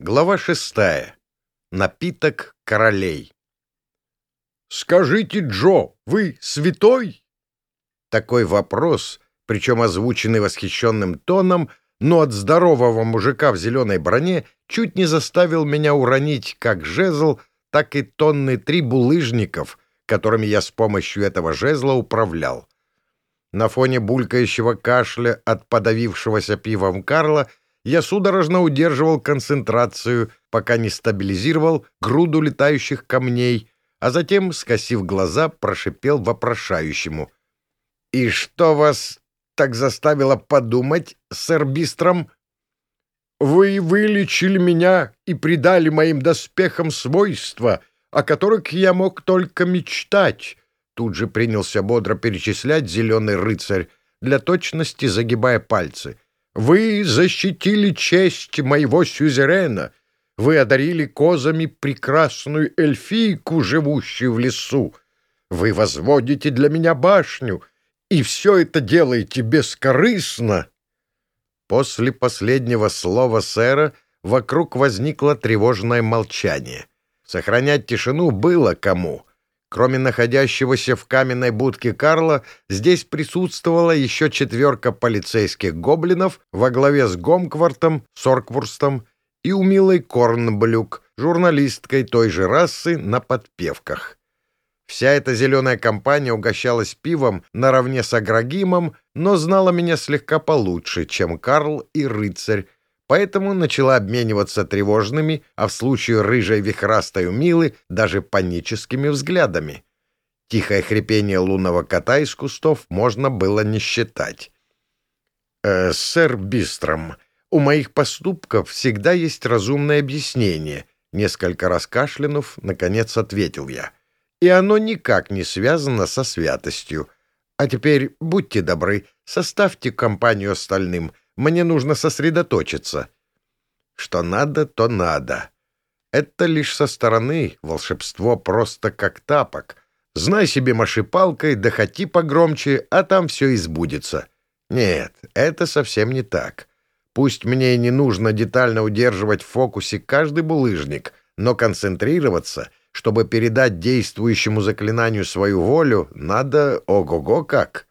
Глава шестая. Напиток королей. «Скажите, Джо, вы святой?» Такой вопрос, причем озвученный восхищенным тоном, но от здорового мужика в зеленой броне чуть не заставил меня уронить как жезл, так и тонны три булыжников, которыми я с помощью этого жезла управлял. На фоне булькающего кашля от подавившегося пивом Карла я судорожно удерживал концентрацию, пока не стабилизировал груду летающих камней, а затем, скосив глаза, прошипел вопрошающему. «И что вас так заставило подумать, сэр Бистром?» «Вы вылечили меня и придали моим доспехам свойства, о которых я мог только мечтать», тут же принялся бодро перечислять зеленый рыцарь, для точности загибая пальцы — вы защитили честь моего сюзерена. Вы одарили козами прекрасную эльфийку, живущую в лесу. Вы возводите для меня башню, и все это делаете бескорыстно. После последнего слова сэра вокруг возникло тревожное молчание. Сохранять тишину было кому — Кроме находящегося в каменной будке Карла, здесь присутствовала еще четверка полицейских гоблинов во главе с Гомквартом, Сорквурстом и умилой Корнблюк, журналисткой той же расы на подпевках. Вся эта зеленая компания угощалась пивом наравне с Аграгимом, но знала меня слегка получше, чем Карл и рыцарь, поэтому начала обмениваться тревожными, а в случае рыжей вихрастой умилы даже паническими взглядами. Тихое хрипение лунного кота из кустов можно было не считать. «Э, «Сэр Бистром, у моих поступков всегда есть разумное объяснение», несколько раз кашлянув, наконец ответил я. «И оно никак не связано со святостью. А теперь будьте добры, составьте компанию остальным». Мне нужно сосредоточиться. Что надо, то надо. Это лишь со стороны волшебство просто как тапок. Знай себе маши палкой, да хоти погромче, а там все избудется. Нет, это совсем не так. Пусть мне не нужно детально удерживать в фокусе каждый булыжник, но концентрироваться, чтобы передать действующему заклинанию свою волю, надо ого-го как.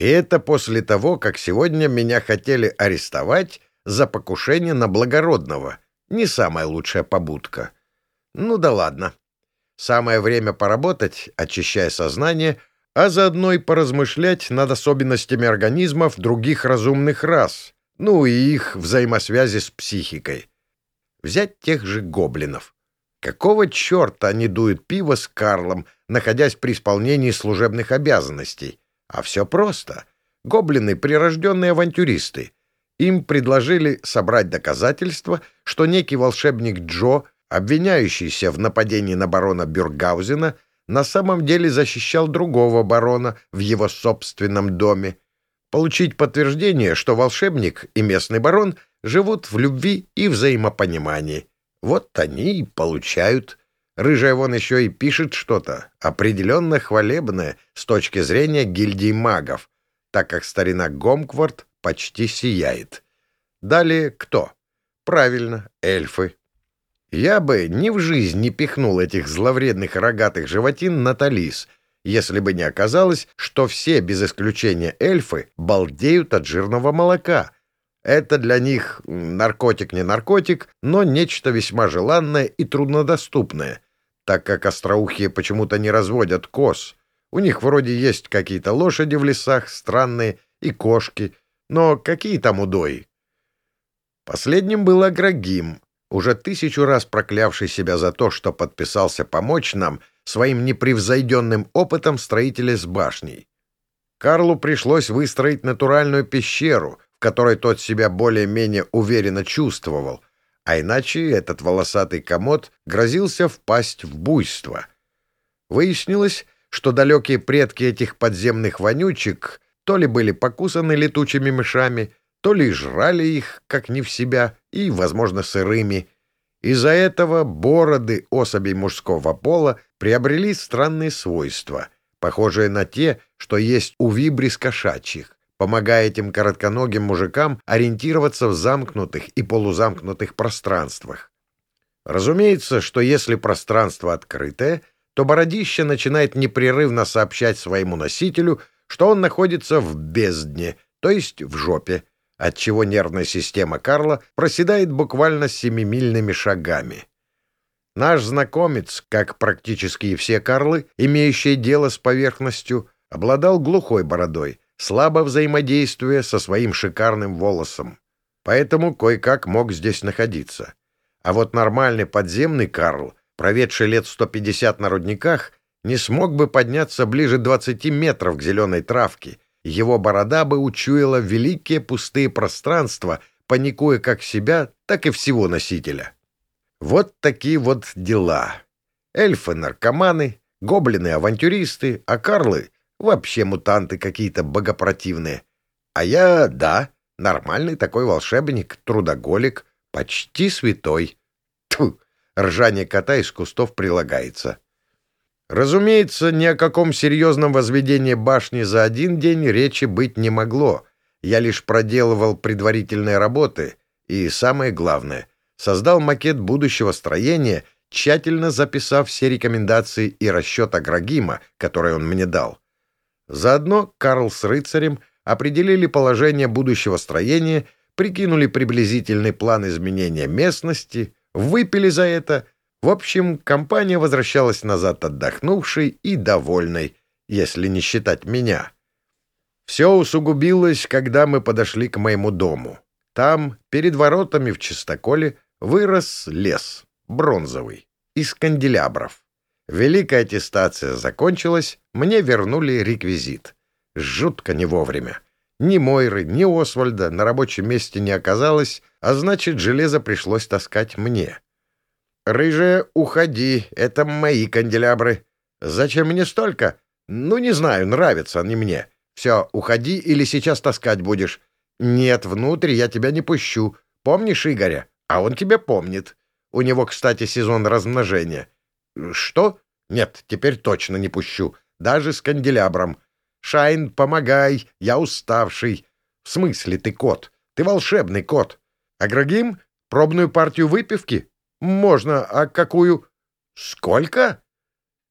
И это после того, как сегодня меня хотели арестовать за покушение на благородного. Не самая лучшая побудка. Ну да ладно. Самое время поработать, очищая сознание, а заодно и поразмышлять над особенностями организмов других разумных рас, ну и их взаимосвязи с психикой. Взять тех же гоблинов. Какого черта они дуют пиво с Карлом, находясь при исполнении служебных обязанностей? А все просто. Гоблины — прирожденные авантюристы. Им предложили собрать доказательства, что некий волшебник Джо, обвиняющийся в нападении на барона Бюргаузена, на самом деле защищал другого барона в его собственном доме. Получить подтверждение, что волшебник и местный барон живут в любви и взаимопонимании. Вот они и получают. Рыжая вон еще и пишет что-то, определенно хвалебное с точки зрения гильдии магов, так как старина Гомквард почти сияет. Далее кто? Правильно, эльфы. Я бы ни в жизнь не пихнул этих зловредных рогатых животин на талис, если бы не оказалось, что все, без исключения эльфы, балдеют от жирного молока — это для них наркотик не наркотик, но нечто весьма желанное и труднодоступное, так как остроухие почему-то не разводят коз. У них вроде есть какие-то лошади в лесах, странные, и кошки, но какие там удои? Последним был Аграгим, уже тысячу раз проклявший себя за то, что подписался помочь нам своим непревзойденным опытом строителя с башней. Карлу пришлось выстроить натуральную пещеру — которой тот себя более-менее уверенно чувствовал, а иначе этот волосатый комод грозился впасть в буйство. Выяснилось, что далекие предки этих подземных вонючек то ли были покусаны летучими мышами, то ли жрали их, как не в себя, и, возможно, сырыми. Из-за этого бороды особей мужского пола приобрели странные свойства, похожие на те, что есть у вибрис кошачьих помогая этим коротконогим мужикам ориентироваться в замкнутых и полузамкнутых пространствах. Разумеется, что если пространство открытое, то бородище начинает непрерывно сообщать своему носителю, что он находится в бездне, то есть в жопе, отчего нервная система Карла проседает буквально семимильными шагами. Наш знакомец, как практически все Карлы, имеющие дело с поверхностью, обладал глухой бородой, слабо взаимодействуя со своим шикарным волосом. Поэтому кое-как мог здесь находиться. А вот нормальный подземный Карл, проведший лет 150 на рудниках, не смог бы подняться ближе 20 метров к зеленой травке. Его борода бы учуяла великие пустые пространства, паникуя как себя, так и всего носителя. Вот такие вот дела. Эльфы-наркоманы, гоблины-авантюристы, а карлы — вообще мутанты какие-то богопротивные. А я, да, нормальный такой волшебник, трудоголик, почти святой. Тьфу! Ржание кота из кустов прилагается. Разумеется, ни о каком серьезном возведении башни за один день речи быть не могло. Я лишь проделывал предварительные работы и, самое главное, создал макет будущего строения, тщательно записав все рекомендации и расчет Аграгима, который он мне дал. Заодно Карл с рыцарем определили положение будущего строения, прикинули приблизительный план изменения местности, выпили за это — в общем, компания возвращалась назад отдохнувшей и довольной, если не считать меня. Все усугубилось, когда мы подошли к моему дому. Там, перед воротами в чистоколе, вырос лес, бронзовый, из канделябров. Великая аттестация закончилась, мне вернули реквизит. Жутко не вовремя. Ни Мойры, ни Освальда на рабочем месте не оказалось, а значит, железо пришлось таскать мне. «Рыжая, уходи, это мои канделябры. Зачем мне столько? Ну, не знаю, нравятся они мне. Все, уходи или сейчас таскать будешь. Нет, внутрь я тебя не пущу. Помнишь Игоря? А он тебя помнит. У него, кстати, сезон размножения. Что? Нет, теперь точно не пущу. Даже с канделябром. Шайн, помогай, я уставший. В смысле ты кот? Ты волшебный кот. Аграгим, пробную партию выпивки? «Можно. А какую?» «Сколько?»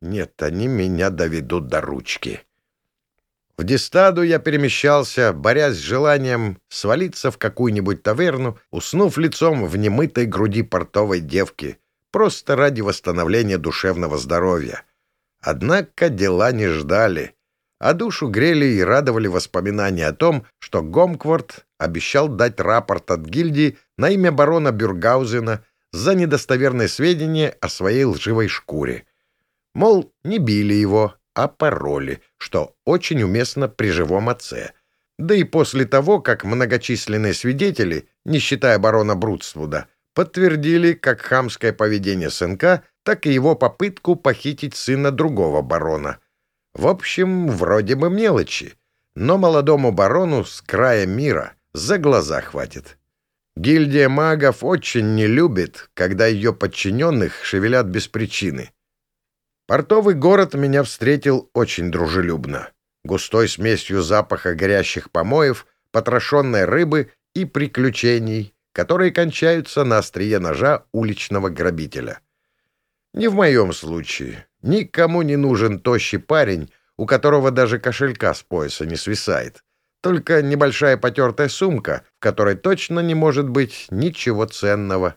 «Нет, они меня доведут до ручки». В Дистаду я перемещался, борясь с желанием свалиться в какую-нибудь таверну, уснув лицом в немытой груди портовой девки, просто ради восстановления душевного здоровья. Однако дела не ждали, а душу грели и радовали воспоминания о том, что Гомкворт обещал дать рапорт от гильдии на имя барона Бюргаузена за недостоверные сведения о своей лживой шкуре. Мол, не били его, а пороли, что очень уместно при живом отце. Да и после того, как многочисленные свидетели, не считая барона Брудствуда, подтвердили как хамское поведение сынка, так и его попытку похитить сына другого барона. В общем, вроде бы мелочи, но молодому барону с края мира за глаза хватит. Гильдия магов очень не любит, когда ее подчиненных шевелят без причины. Портовый город меня встретил очень дружелюбно. Густой смесью запаха горящих помоев, потрошенной рыбы и приключений, которые кончаются на острие ножа уличного грабителя. Не в моем случае. Никому не нужен тощий парень, у которого даже кошелька с пояса не свисает. Только небольшая потертая сумка, в которой точно не может быть ничего ценного.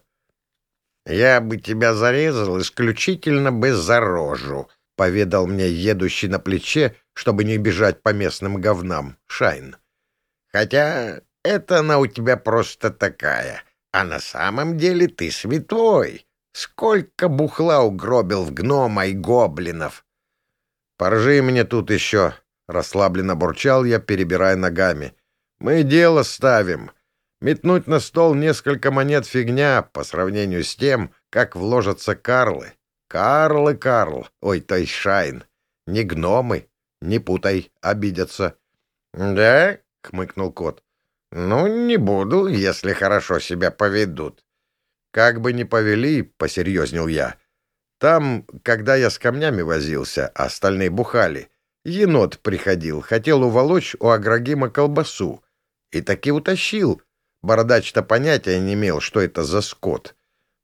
«Я бы тебя зарезал исключительно бы за рожу», — поведал мне едущий на плече, чтобы не бежать по местным говнам, Шайн. «Хотя это она у тебя просто такая, а на самом деле ты святой. Сколько бухла угробил в гнома и гоблинов!» «Поржи мне тут еще», Расслабленно бурчал я, перебирая ногами. «Мы дело ставим. Метнуть на стол несколько монет фигня по сравнению с тем, как вложатся карлы. Карлы, Карл, ой, той Шайн. Не гномы, не путай, обидятся». «Да?» — хмыкнул кот. «Ну, не буду, если хорошо себя поведут». «Как бы ни повели», — посерьезнел я. «Там, когда я с камнями возился, остальные бухали, Енот приходил, хотел уволочь у Аграгима колбасу. И таки утащил. Бородач-то понятия не имел, что это за скот.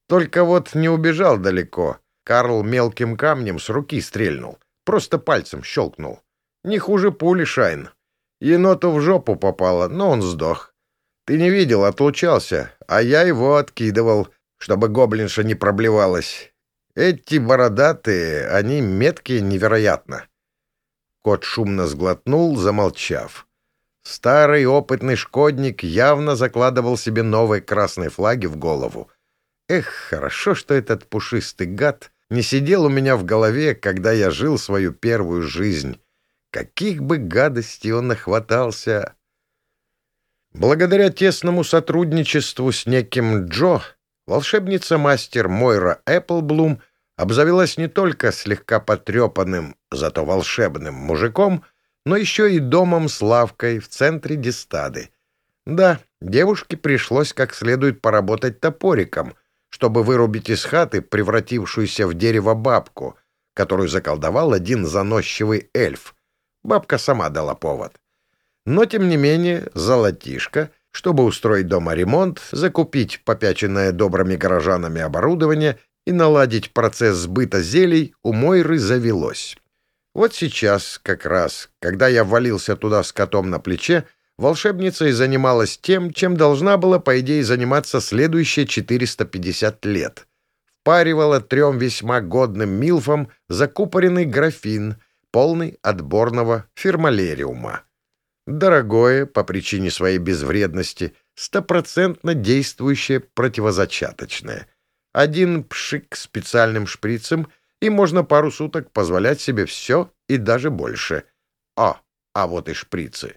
Только вот не убежал далеко. Карл мелким камнем с руки стрельнул. Просто пальцем щелкнул. Не хуже пули, Шайн. Еноту в жопу попало, но он сдох. Ты не видел, отлучался, а я его откидывал, чтобы гоблинша не проблевалась. Эти бородатые, они меткие невероятно. Кот шумно сглотнул, замолчав. Старый опытный шкодник явно закладывал себе новые красные флаги в голову. Эх, хорошо, что этот пушистый гад не сидел у меня в голове, когда я жил свою первую жизнь. Каких бы гадостей он нахватался! Благодаря тесному сотрудничеству с неким Джо, волшебница-мастер Мойра Эпплблум обзавелась не только слегка потрепанным, зато волшебным мужиком, но еще и домом с лавкой в центре Дистады. Да, девушке пришлось как следует поработать топориком, чтобы вырубить из хаты превратившуюся в дерево бабку, которую заколдовал один заносчивый эльф. Бабка сама дала повод. Но, тем не менее, золотишко, чтобы устроить дома ремонт, закупить попяченное добрыми горожанами оборудование и наладить процесс сбыта зелий, у Мойры завелось. Вот сейчас, как раз, когда я ввалился туда с котом на плече, волшебница и занималась тем, чем должна была, по идее, заниматься следующие 450 лет. Впаривала трем весьма годным милфам закупоренный графин, полный отборного фермалериума. Дорогое, по причине своей безвредности, стопроцентно действующее противозачаточное — один пшик специальным шприцем, и можно пару суток позволять себе все и даже больше. А, а вот и шприцы.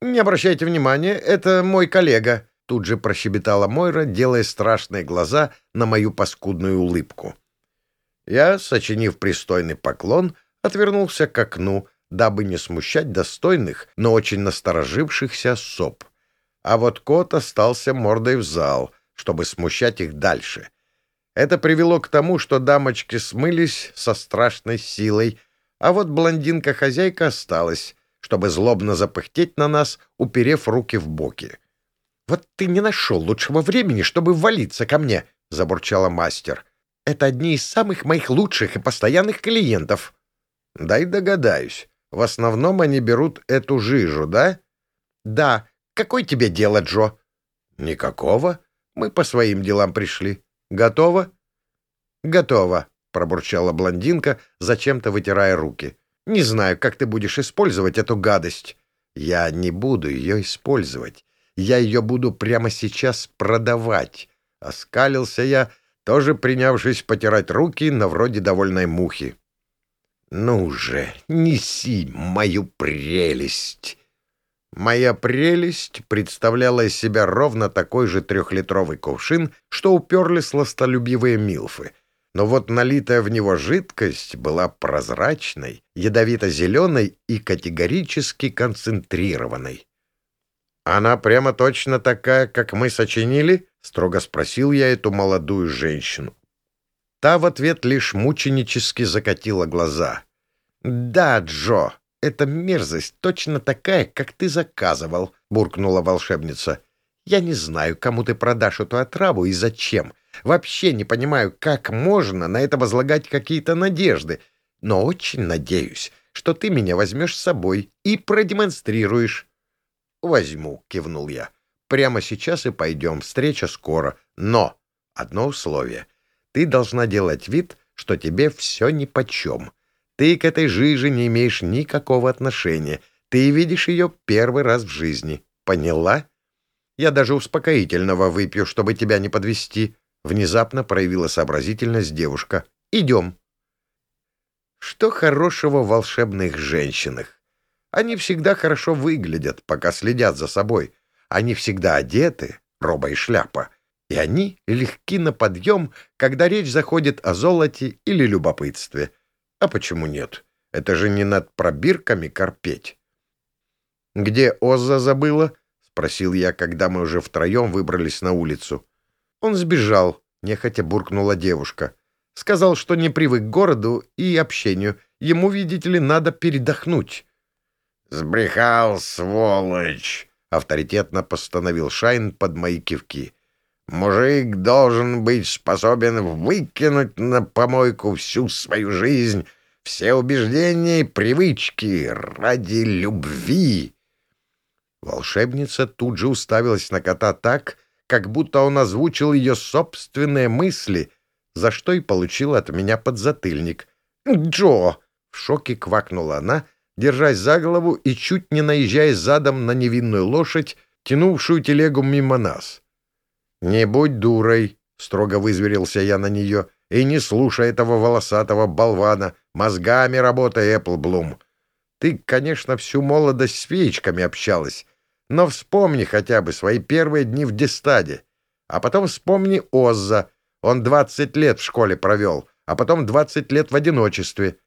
«Не обращайте внимания, это мой коллега», — тут же прощебетала Мойра, делая страшные глаза на мою паскудную улыбку. Я, сочинив пристойный поклон, отвернулся к окну, дабы не смущать достойных, но очень насторожившихся соп. А вот кот остался мордой в зал — чтобы смущать их дальше. Это привело к тому, что дамочки смылись со страшной силой, а вот блондинка-хозяйка осталась, чтобы злобно запыхтеть на нас, уперев руки в боки. «Вот ты не нашел лучшего времени, чтобы ввалиться ко мне», — забурчала мастер. «Это одни из самых моих лучших и постоянных клиентов». «Дай догадаюсь. В основном они берут эту жижу, да?» «Да. Какое тебе дело, Джо?» «Никакого. Мы по своим делам пришли. Готово? Готово, пробурчала блондинка, зачем-то вытирая руки. Не знаю, как ты будешь использовать эту гадость. Я не буду ее использовать. Я ее буду прямо сейчас продавать. Оскалился я, тоже принявшись потирать руки на вроде довольной мухи. «Ну же, неси мою прелесть!» Моя прелесть представляла из себя ровно такой же трехлитровый кувшин, что уперли сластолюбивые милфы. Но вот налитая в него жидкость была прозрачной, ядовито-зеленой и категорически концентрированной. «Она прямо точно такая, как мы сочинили?» — строго спросил я эту молодую женщину. Та в ответ лишь мученически закатила глаза. «Да, Джо, эта мерзость точно такая, как ты заказывал», — буркнула волшебница. «Я не знаю, кому ты продашь эту отраву и зачем. Вообще не понимаю, как можно на это возлагать какие-то надежды. Но очень надеюсь, что ты меня возьмешь с собой и продемонстрируешь». «Возьму», — кивнул я. «Прямо сейчас и пойдем. Встреча скоро. Но одно условие. Ты должна делать вид, что тебе все нипочем. Ты к этой жиже не имеешь никакого отношения. Ты видишь ее первый раз в жизни. Поняла? Я даже успокоительного выпью, чтобы тебя не подвести. Внезапно проявила сообразительность девушка. Идем. Что хорошего в волшебных женщинах? Они всегда хорошо выглядят, пока следят за собой. Они всегда одеты, роба и шляпа. И они легки на подъем, когда речь заходит о золоте или любопытстве. А почему нет? Это же не над пробирками корпеть. «Где Озза забыла?» — спросил я, когда мы уже втроем выбрались на улицу. «Он сбежал», — нехотя буркнула девушка. «Сказал, что не привык к городу и общению. Ему, видите ли, надо передохнуть». «Сбрехал, сволочь!» — авторитетно постановил Шайн под мои кивки. Мужик должен быть способен выкинуть на помойку всю свою жизнь, все убеждения и привычки ради любви. Волшебница тут же уставилась на кота так, как будто он озвучил ее собственные мысли, за что и получила от меня подзатыльник. «Джо!» — в шоке квакнула она, держась за голову и чуть не наезжая задом на невинную лошадь, тянувшую телегу мимо нас. «Не будь дурой», — строго вызверился я на нее, — «и не слушай этого волосатого болвана, мозгами работай, Эпплблум. Ты, конечно, всю молодость с феечками общалась, но вспомни хотя бы свои первые дни в Дестаде, а потом вспомни Озза, он двадцать лет в школе провел, а потом двадцать лет в одиночестве».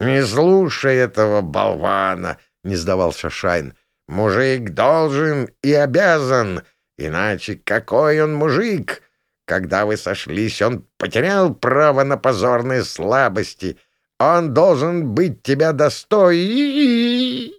«Не слушай этого болвана», — не сдавался Шайн. «Мужик должен и обязан Иначе какой он мужик? Когда вы сошлись, он потерял право на позорные слабости. Он должен быть тебя достой.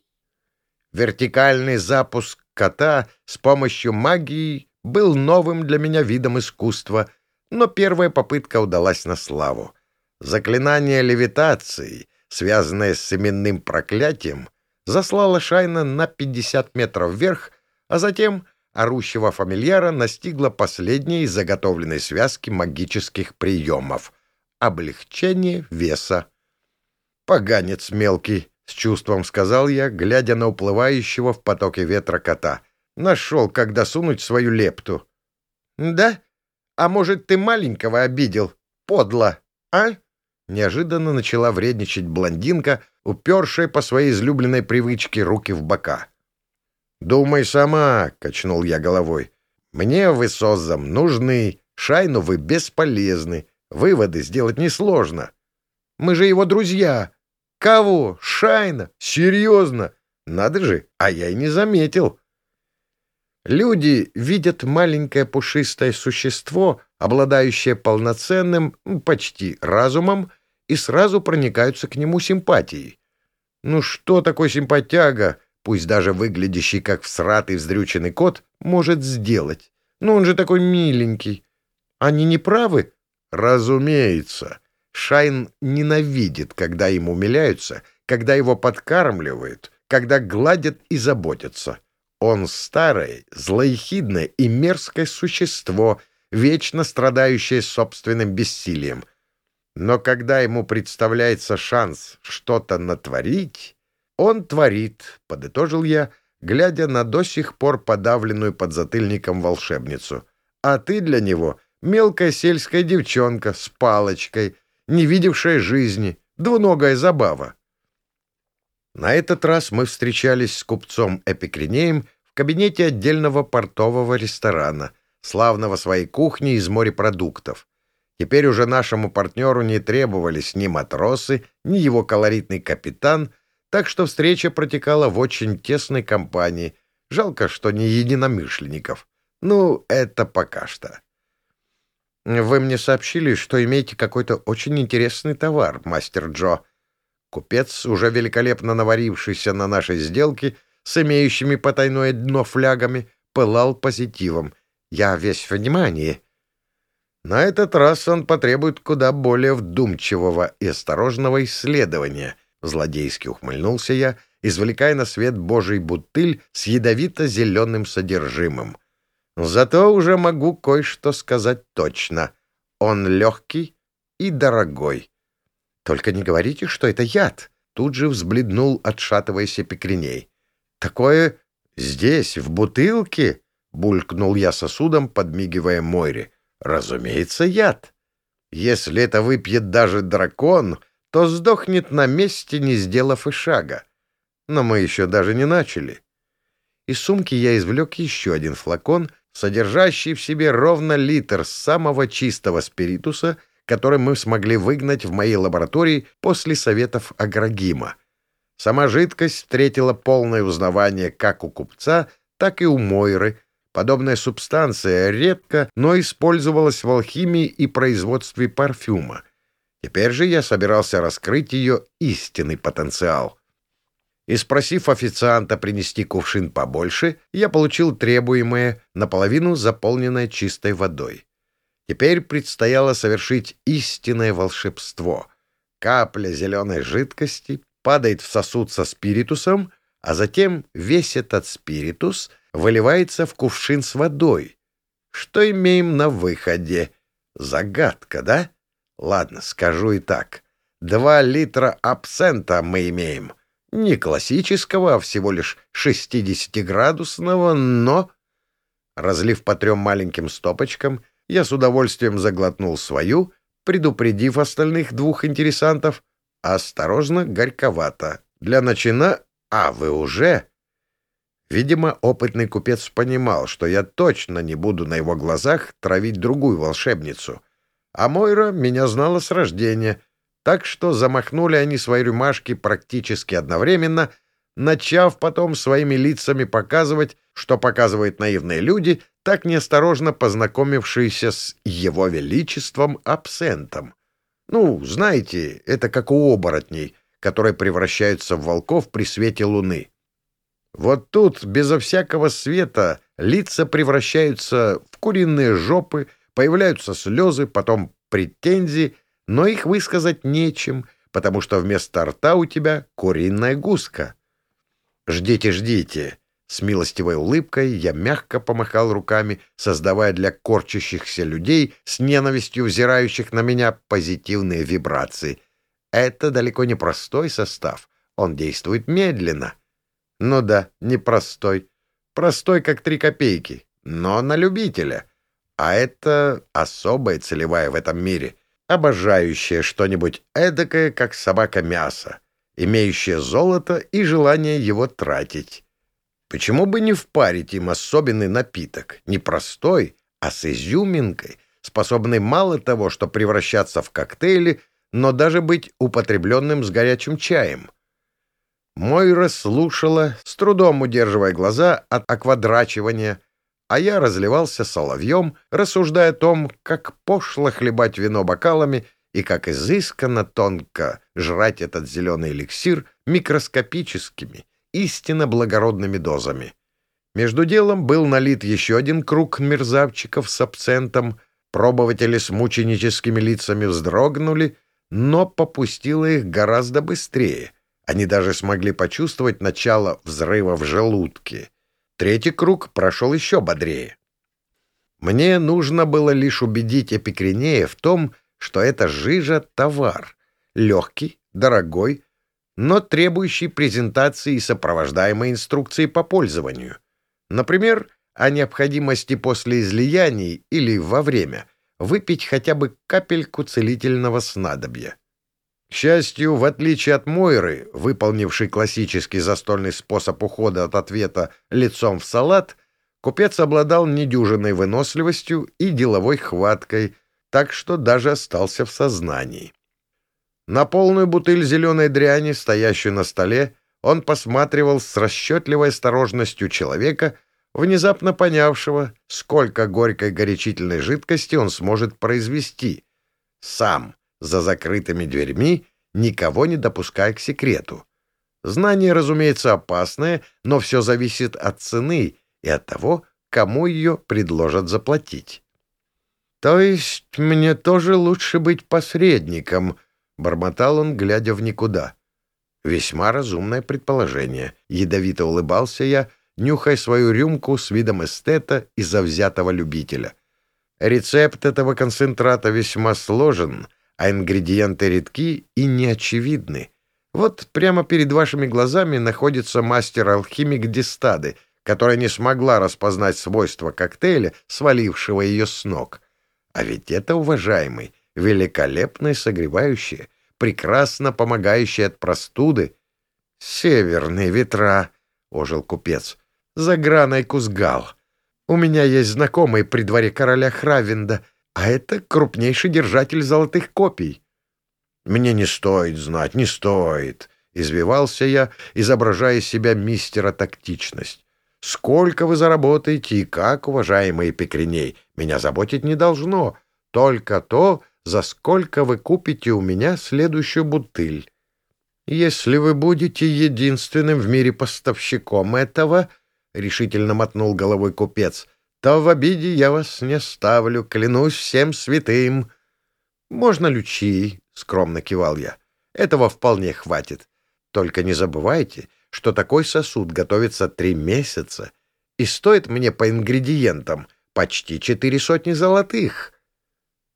Вертикальный запуск кота с помощью магии был новым для меня видом искусства, но первая попытка удалась на славу. Заклинание левитации, связанное с именным проклятием, заслало Шайна на 50 метров вверх, а затем орущего фамильяра настигла последняя из заготовленной связки магических приемов — облегчение веса. «Поганец мелкий», — с чувством сказал я, глядя на уплывающего в потоке ветра кота. «Нашел, когда сунуть свою лепту». «Да? А может, ты маленького обидел? Подло, а?» Неожиданно начала вредничать блондинка, упершая по своей излюбленной привычке руки в бока. «Думай сама», — качнул я головой. «Мне вы соззам нужны, Шайну вы бесполезны. Выводы сделать несложно. Мы же его друзья. Кого? Шайна? Серьезно? Надо же, а я и не заметил». Люди видят маленькое пушистое существо, обладающее полноценным, почти разумом, и сразу проникаются к нему симпатией. Ну что такое симпатяга? Пусть даже выглядящий как всратый вздрюченный кот, может сделать. Но он же такой миленький. Они не правы? Разумеется. Шайн ненавидит, когда ему умиляются, когда его подкармливают, когда гладят и заботятся. Он старое, злоехидное и мерзкое существо, вечно страдающее собственным бессилием. Но когда ему представляется шанс что-то натворить, «Он творит», — подытожил я, глядя на до сих пор подавленную подзатыльником волшебницу. «А ты для него мелкая сельская девчонка с палочкой, не видевшая жизни, двуногая забава». На этот раз мы встречались с купцом Эпикринеем в кабинете отдельного портового ресторана, славного своей кухни из морепродуктов. Теперь уже нашему партнеру не требовались ни матросы, ни его колоритный капитан — так что встреча протекала в очень тесной компании. Жалко, что не единомышленников. Ну, это пока что. «Вы мне сообщили, что имеете какой-то очень интересный товар, мастер Джо». Купец, уже великолепно наварившийся на нашей сделке, с имеющими потайное дно флягами, пылал позитивом. «Я весь внимание». На этот раз он потребует куда более вдумчивого и осторожного исследования — Злодейски ухмыльнулся я, извлекая на свет божий бутыль с ядовито-зеленым содержимым. Зато уже могу кое-что сказать точно. Он легкий и дорогой. Только не говорите, что это яд. Тут же взбледнул, отшатываясь эпикриней. Такое здесь, в бутылке? Булькнул я сосудом, подмигивая Мойре. Разумеется, яд. Если это выпьет даже дракон, то сдохнет на месте, не сделав и шага. Но мы еще даже не начали. Из сумки я извлек еще один флакон, содержащий в себе ровно литр самого чистого спиритуса, который мы смогли выгнать в моей лаборатории после советов Аграгима. Сама жидкость встретила полное узнавание как у купца, так и у Мойры. Подобная субстанция редко, но использовалась в алхимии и производстве парфюма — Теперь же я собирался раскрыть ее истинный потенциал. и, спросив официанта принести кувшин побольше, я получил требуемое, наполовину заполненное чистой водой. Теперь предстояло совершить истинное волшебство. Капля зеленой жидкости падает в сосуд со спиритусом, а затем весь этот спиритус выливается в кувшин с водой. Что имеем на выходе? Загадка, да? Ладно, скажу и так. Два литра абсента мы имеем. Не классического, а всего лишь 60-градусного, но... Разлив по трем маленьким стопочкам, я с удовольствием заглотнул свою, предупредив остальных двух интересантов. Осторожно, горьковато. Для начина... А, вы уже... Видимо, опытный купец понимал, что я точно не буду на его глазах травить другую волшебницу. А Мойра меня знала с рождения, так что замахнули они свои рюмашки практически одновременно, начав потом своими лицами показывать, что показывают наивные люди, так неосторожно познакомившиеся с его величеством абсентом. Ну, знаете, это как у оборотней, которые превращаются в волков при свете луны. Вот тут, безо всякого света, лица превращаются в куриные жопы, появляются слезы, потом претензии, но их высказать нечем, потому что вместо рта у тебя куриная гуска. «Ждите, ждите!» С милостивой улыбкой я мягко помахал руками, создавая для корчащихся людей с ненавистью взирающих на меня позитивные вибрации. Это далеко не простой состав, он действует медленно. Ну да, непростой. Простой, как три копейки, но на любителя — а это особая целевая в этом мире, обожающая что-нибудь эдакое, как собака мясо, имеющая золото и желание его тратить. Почему бы не впарить им особенный напиток, не простой, а с изюминкой, способный мало того, что превращаться в коктейли, но даже быть употребленным с горячим чаем? Мойра слушала, с трудом удерживая глаза от оквадрачивания, а я разливался соловьем, рассуждая о том, как пошло хлебать вино бокалами и как изысканно тонко жрать этот зеленый эликсир микроскопическими, истинно благородными дозами. Между делом был налит еще один круг мерзавчиков с абсентом, пробователи с мученическими лицами вздрогнули, но попустило их гораздо быстрее. Они даже смогли почувствовать начало взрыва в желудке — Третий круг прошел еще бодрее. Мне нужно было лишь убедить Эпикринея в том, что это жижа — товар, легкий, дорогой, но требующий презентации и сопровождаемой инструкции по пользованию. Например, о необходимости после излияний или во время выпить хотя бы капельку целительного снадобья. К счастью, в отличие от Мойры, выполнившей классический застольный способ ухода от ответа лицом в салат, купец обладал недюжинной выносливостью и деловой хваткой, так что даже остался в сознании. На полную бутыль зеленой дряни, стоящую на столе, он посматривал с расчетливой осторожностью человека, внезапно понявшего, сколько горькой горячительной жидкости он сможет произвести. Сам — за закрытыми дверьми, никого не допуская к секрету. Знание, разумеется, опасное, но все зависит от цены и от того, кому ее предложат заплатить. «То есть мне тоже лучше быть посредником?» — бормотал он, глядя в никуда. Весьма разумное предположение. Ядовито улыбался я, нюхая свою рюмку с видом эстета и завзятого любителя. Рецепт этого концентрата весьма сложен, а ингредиенты редки и неочевидны. Вот прямо перед вашими глазами находится мастер-алхимик Дистады, которая не смогла распознать свойства коктейля, свалившего ее с ног. А ведь это, уважаемый, великолепное согревающее, прекрасно помогающее от простуды. «Северные ветра», — ожил купец, — «за граной Кузгал. У меня есть знакомый при дворе короля Хравенда — а это крупнейший держатель золотых копий. Мне не стоит знать, не стоит, — извивался я, изображая себя мистера тактичность. Сколько вы заработаете и как, уважаемый Пекреней, меня заботить не должно, только то, за сколько вы купите у меня следующую бутыль. «Если вы будете единственным в мире поставщиком этого, — решительно мотнул головой купец, — то в обиде я вас не ставлю, клянусь всем святым». «Можно лючи», — скромно кивал я. «Этого вполне хватит. Только не забывайте, что такой сосуд готовится три месяца и стоит мне по ингредиентам почти четыре сотни золотых».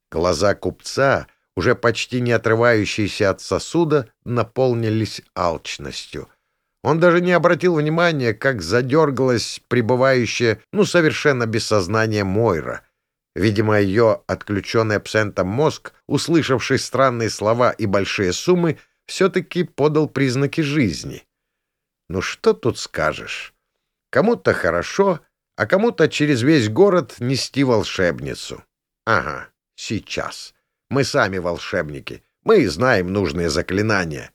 Глаза купца — уже почти не отрывающиеся от сосуда, наполнились алчностью. Он даже не обратил внимания, как задергалась пребывающая, ну, совершенно без сознания Мойра. Видимо, ее отключенный абсентом мозг, услышавший странные слова и большие суммы, все-таки подал признаки жизни. Ну что тут скажешь? Кому-то хорошо, а кому-то через весь город нести волшебницу. Ага, сейчас. Мы сами волшебники. Мы знаем нужные заклинания.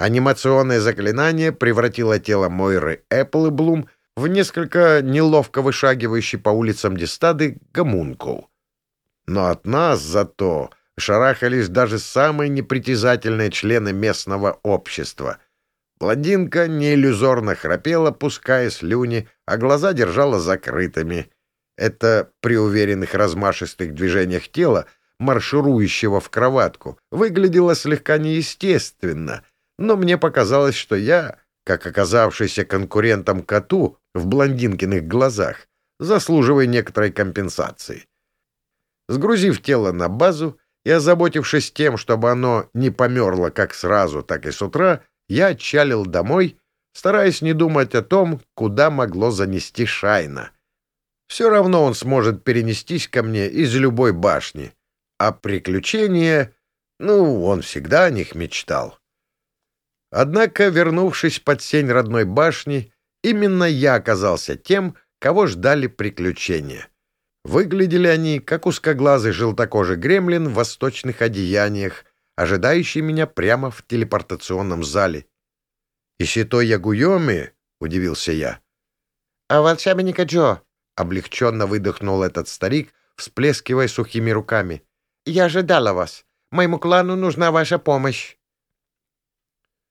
Анимационное заклинание превратило тело Мойры Эпплблум в несколько неловко вышагивающий по улицам Дистады гомункул. Но от нас зато шарахались даже самые непритязательные члены местного общества. Блондинка неиллюзорно храпела, пуская слюни, а глаза держала закрытыми. Это при уверенных размашистых движениях тела — марширующего в кроватку, выглядело слегка неестественно, но мне показалось, что я, как оказавшийся конкурентом коту в блондинкиных глазах, заслуживаю некоторой компенсации. Сгрузив тело на базу и озаботившись тем, чтобы оно не померло как сразу, так и с утра, я отчалил домой, стараясь не думать о том, куда могло занести Шайна. Все равно он сможет перенестись ко мне из любой башни — а приключения... Ну, он всегда о них мечтал. Однако, вернувшись под сень родной башни, именно я оказался тем, кого ждали приключения. Выглядели они, как узкоглазый желтокожий гремлин в восточных одеяниях, ожидающий меня прямо в телепортационном зале. «И сито Ягуйоми?» — удивился я. «А волшебника Джо!» — облегченно выдохнул этот старик, всплескивая сухими руками. Я ожидала вас. Моему клану нужна ваша помощь».